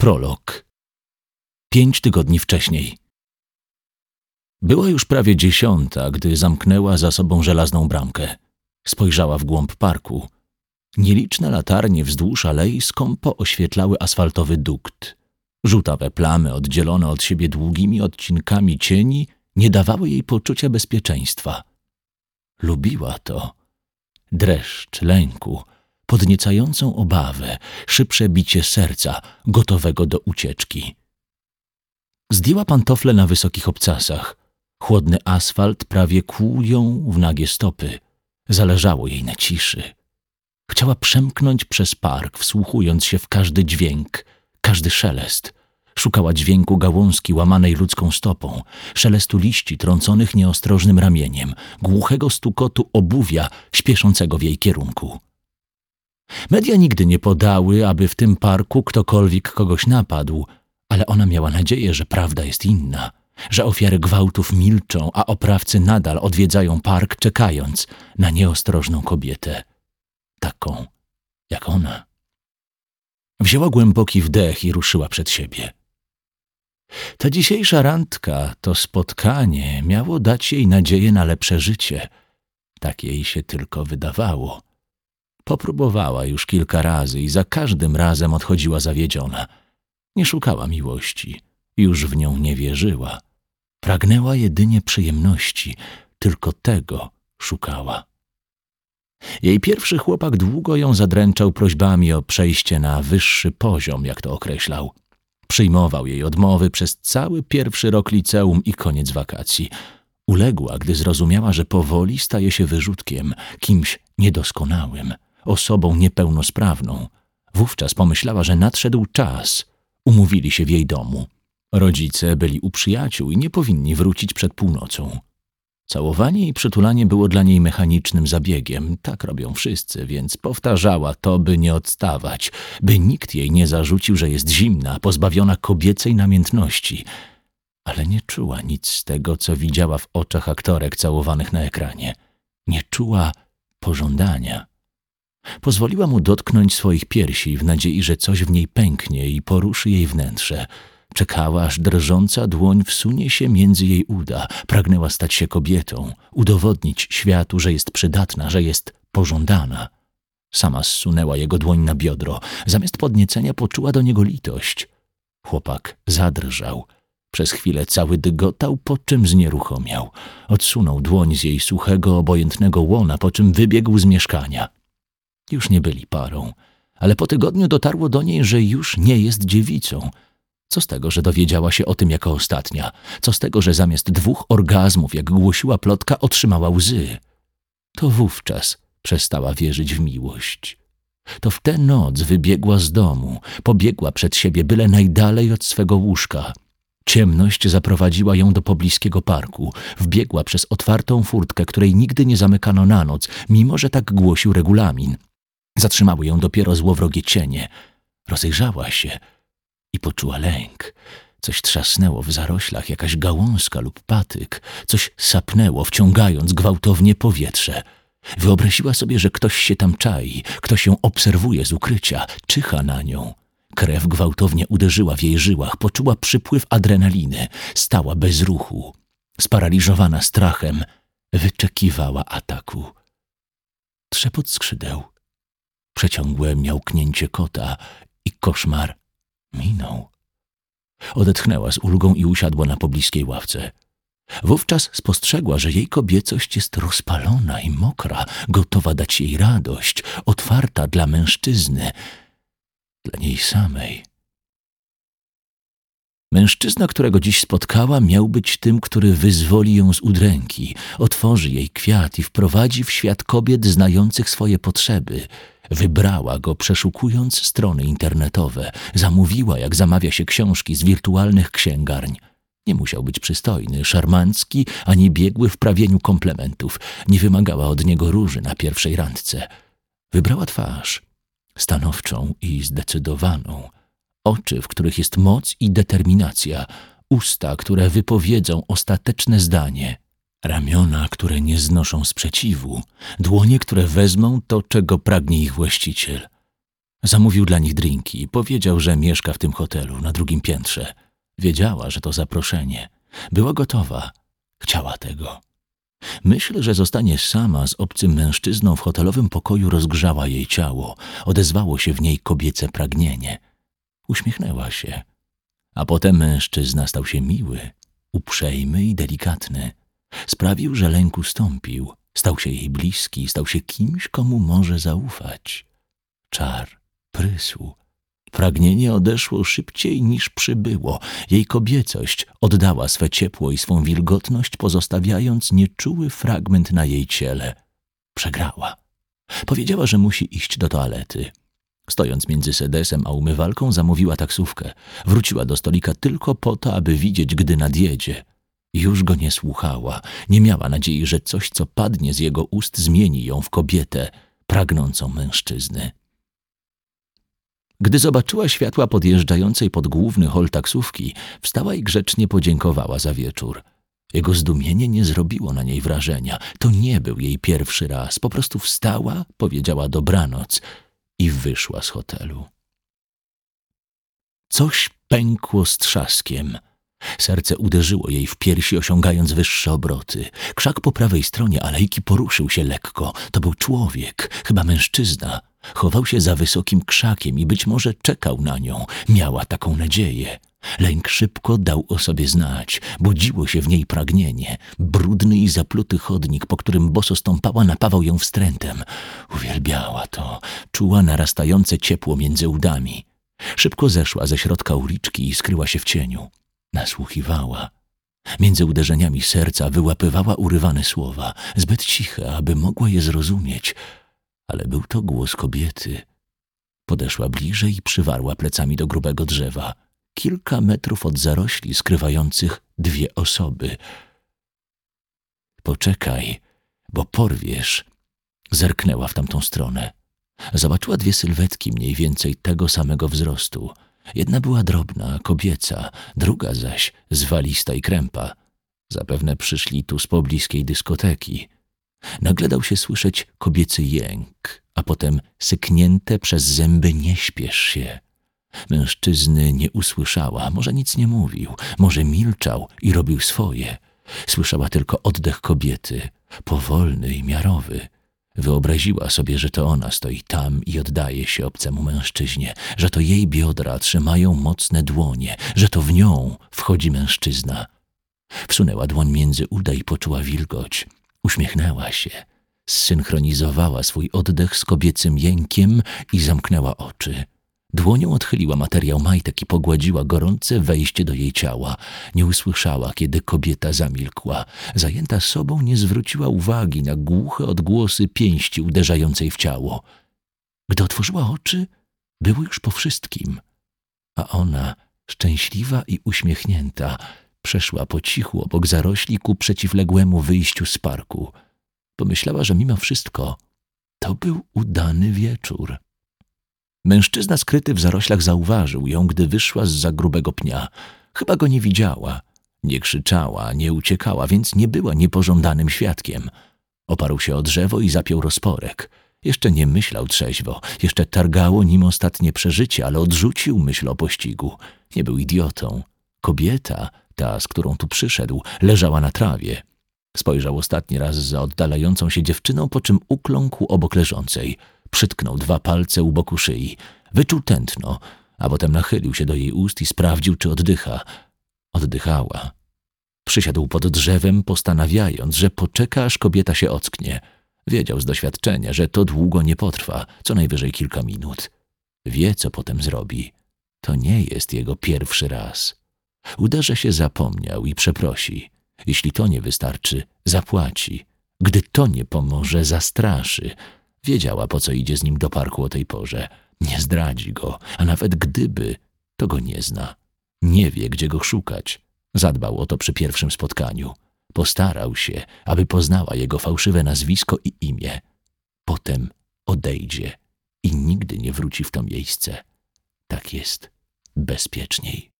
Prolog. Pięć tygodni wcześniej. Była już prawie dziesiąta, gdy zamknęła za sobą żelazną bramkę. Spojrzała w głąb parku. Nieliczne latarnie wzdłuż alei skąpo oświetlały asfaltowy dukt. Żółtawe plamy, oddzielone od siebie długimi odcinkami cieni, nie dawały jej poczucia bezpieczeństwa. Lubiła to. Dreszcz lęku, podniecającą obawę, szybsze bicie serca, gotowego do ucieczki. Zdjęła pantofle na wysokich obcasach. Chłodny asfalt prawie kłuł ją w nagie stopy. Zależało jej na ciszy. Chciała przemknąć przez park, wsłuchując się w każdy dźwięk, każdy szelest. Szukała dźwięku gałązki łamanej ludzką stopą, szelestu liści trąconych nieostrożnym ramieniem, głuchego stukotu obuwia śpieszącego w jej kierunku. Media nigdy nie podały, aby w tym parku ktokolwiek kogoś napadł, ale ona miała nadzieję, że prawda jest inna, że ofiary gwałtów milczą, a oprawcy nadal odwiedzają park, czekając na nieostrożną kobietę, taką jak ona. Wzięła głęboki wdech i ruszyła przed siebie. Ta dzisiejsza randka, to spotkanie miało dać jej nadzieję na lepsze życie. Tak jej się tylko wydawało. Popróbowała już kilka razy i za każdym razem odchodziła zawiedziona. Nie szukała miłości, już w nią nie wierzyła. Pragnęła jedynie przyjemności, tylko tego szukała. Jej pierwszy chłopak długo ją zadręczał prośbami o przejście na wyższy poziom, jak to określał. Przyjmował jej odmowy przez cały pierwszy rok liceum i koniec wakacji. Uległa, gdy zrozumiała, że powoli staje się wyrzutkiem, kimś niedoskonałym – osobą niepełnosprawną. Wówczas pomyślała, że nadszedł czas. Umówili się w jej domu. Rodzice byli u przyjaciół i nie powinni wrócić przed północą. Całowanie i przytulanie było dla niej mechanicznym zabiegiem, tak robią wszyscy, więc powtarzała to, by nie odstawać, by nikt jej nie zarzucił, że jest zimna, pozbawiona kobiecej namiętności. Ale nie czuła nic z tego, co widziała w oczach aktorek całowanych na ekranie. Nie czuła pożądania. Pozwoliła mu dotknąć swoich piersi w nadziei, że coś w niej pęknie i poruszy jej wnętrze. Czekała, aż drżąca dłoń wsunie się między jej uda. Pragnęła stać się kobietą, udowodnić światu, że jest przydatna, że jest pożądana. Sama zsunęła jego dłoń na biodro. Zamiast podniecenia poczuła do niego litość. Chłopak zadrżał. Przez chwilę cały dygotał, po czym znieruchomiał. Odsunął dłoń z jej suchego, obojętnego łona, po czym wybiegł z mieszkania. Już nie byli parą, ale po tygodniu dotarło do niej, że już nie jest dziewicą. Co z tego, że dowiedziała się o tym jako ostatnia? Co z tego, że zamiast dwóch orgazmów, jak głosiła plotka, otrzymała łzy? To wówczas przestała wierzyć w miłość. To w tę noc wybiegła z domu, pobiegła przed siebie byle najdalej od swego łóżka. Ciemność zaprowadziła ją do pobliskiego parku. Wbiegła przez otwartą furtkę, której nigdy nie zamykano na noc, mimo że tak głosił regulamin. Zatrzymały ją dopiero złowrogie cienie. Rozejrzała się i poczuła lęk. Coś trzasnęło w zaroślach, jakaś gałązka lub patyk. Coś sapnęło, wciągając gwałtownie powietrze. Wyobraziła sobie, że ktoś się tam czai, ktoś ją obserwuje z ukrycia, czyha na nią. Krew gwałtownie uderzyła w jej żyłach, poczuła przypływ adrenaliny, stała bez ruchu. Sparaliżowana strachem, wyczekiwała ataku. Trzepot skrzydeł przeciągłe miałknięcie kota i koszmar minął. Odetchnęła z ulgą i usiadła na pobliskiej ławce. Wówczas spostrzegła, że jej kobiecość jest rozpalona i mokra, gotowa dać jej radość, otwarta dla mężczyzny, dla niej samej. Mężczyzna, którego dziś spotkała, miał być tym, który wyzwoli ją z udręki, otworzy jej kwiat i wprowadzi w świat kobiet znających swoje potrzeby – Wybrała go przeszukując strony internetowe, zamówiła, jak zamawia się książki z wirtualnych księgarń. Nie musiał być przystojny, szarmancki, ani biegły w prawieniu komplementów. Nie wymagała od niego róży na pierwszej randce. Wybrała twarz, stanowczą i zdecydowaną. Oczy, w których jest moc i determinacja. Usta, które wypowiedzą ostateczne zdanie – Ramiona, które nie znoszą sprzeciwu, dłonie, które wezmą to, czego pragnie ich właściciel. Zamówił dla nich drinki i powiedział, że mieszka w tym hotelu na drugim piętrze. Wiedziała, że to zaproszenie. Była gotowa. Chciała tego. Myśl, że zostanie sama z obcym mężczyzną w hotelowym pokoju rozgrzała jej ciało. Odezwało się w niej kobiece pragnienie. Uśmiechnęła się. A potem mężczyzna stał się miły, uprzejmy i delikatny. Sprawił, że lęk ustąpił. Stał się jej bliski, stał się kimś, komu może zaufać. Czar prysł. Pragnienie odeszło szybciej niż przybyło. Jej kobiecość oddała swe ciepło i swą wilgotność, pozostawiając nieczuły fragment na jej ciele. Przegrała. Powiedziała, że musi iść do toalety. Stojąc między sedesem a umywalką, zamówiła taksówkę. Wróciła do stolika tylko po to, aby widzieć, gdy nadjedzie. Już go nie słuchała. Nie miała nadziei, że coś, co padnie z jego ust, zmieni ją w kobietę pragnącą mężczyzny. Gdy zobaczyła światła podjeżdżającej pod główny hol taksówki, wstała i grzecznie podziękowała za wieczór. Jego zdumienie nie zrobiło na niej wrażenia. To nie był jej pierwszy raz. Po prostu wstała, powiedziała dobranoc i wyszła z hotelu. Coś pękło z trzaskiem. Serce uderzyło jej w piersi, osiągając wyższe obroty. Krzak po prawej stronie alejki poruszył się lekko. To był człowiek, chyba mężczyzna. Chował się za wysokim krzakiem i być może czekał na nią. Miała taką nadzieję. Lęk szybko dał o sobie znać. Budziło się w niej pragnienie. Brudny i zapluty chodnik, po którym boso stąpała, napawał ją wstrętem. Uwielbiała to. Czuła narastające ciepło między udami. Szybko zeszła ze środka uliczki i skryła się w cieniu. Nasłuchiwała. Między uderzeniami serca wyłapywała urywane słowa, zbyt ciche, aby mogła je zrozumieć – ale był to głos kobiety. Podeszła bliżej i przywarła plecami do grubego drzewa, kilka metrów od zarośli skrywających dwie osoby. Poczekaj, bo porwiesz. Zerknęła w tamtą stronę. Zobaczyła dwie sylwetki mniej więcej tego samego wzrostu. Jedna była drobna, kobieca, druga zaś zwalista i krępa. Zapewne przyszli tu z pobliskiej dyskoteki. Nagle dał się słyszeć kobiecy jęk, a potem syknięte przez zęby nie śpiesz się. Mężczyzny nie usłyszała, może nic nie mówił, może milczał i robił swoje. Słyszała tylko oddech kobiety, powolny i miarowy. Wyobraziła sobie, że to ona stoi tam i oddaje się obcemu mężczyźnie, że to jej biodra trzymają mocne dłonie, że to w nią wchodzi mężczyzna. Wsunęła dłoń między uda i poczuła wilgoć. Uśmiechnęła się, zsynchronizowała swój oddech z kobiecym jękiem i zamknęła oczy. Dłonią odchyliła materiał majtek i pogładziła gorące wejście do jej ciała. Nie usłyszała, kiedy kobieta zamilkła. Zajęta sobą nie zwróciła uwagi na głuche odgłosy pięści uderzającej w ciało. Gdy otworzyła oczy, było już po wszystkim. A ona, szczęśliwa i uśmiechnięta, Przeszła po cichu obok zarośli ku przeciwległemu wyjściu z parku. Pomyślała, że mimo wszystko to był udany wieczór. Mężczyzna skryty w zaroślach zauważył ją, gdy wyszła z za grubego pnia. Chyba go nie widziała. Nie krzyczała, nie uciekała, więc nie była niepożądanym świadkiem. Oparł się o drzewo i zapiął rozporek. Jeszcze nie myślał trzeźwo, jeszcze targało nim ostatnie przeżycie, ale odrzucił myśl o pościgu. Nie był idiotą. Kobieta ta, z którą tu przyszedł, leżała na trawie. Spojrzał ostatni raz za oddalającą się dziewczyną, po czym ukląkł obok leżącej. Przytknął dwa palce u boku szyi. Wyczuł tętno, a potem nachylił się do jej ust i sprawdził, czy oddycha. Oddychała. Przysiadł pod drzewem, postanawiając, że poczeka, aż kobieta się ocknie. Wiedział z doświadczenia, że to długo nie potrwa, co najwyżej kilka minut. Wie, co potem zrobi. To nie jest jego pierwszy raz. Uda, że się zapomniał i przeprosi. Jeśli to nie wystarczy, zapłaci. Gdy to nie pomoże, zastraszy. Wiedziała, po co idzie z nim do parku o tej porze. Nie zdradzi go, a nawet gdyby, to go nie zna. Nie wie, gdzie go szukać. Zadbał o to przy pierwszym spotkaniu. Postarał się, aby poznała jego fałszywe nazwisko i imię. Potem odejdzie i nigdy nie wróci w to miejsce. Tak jest bezpieczniej.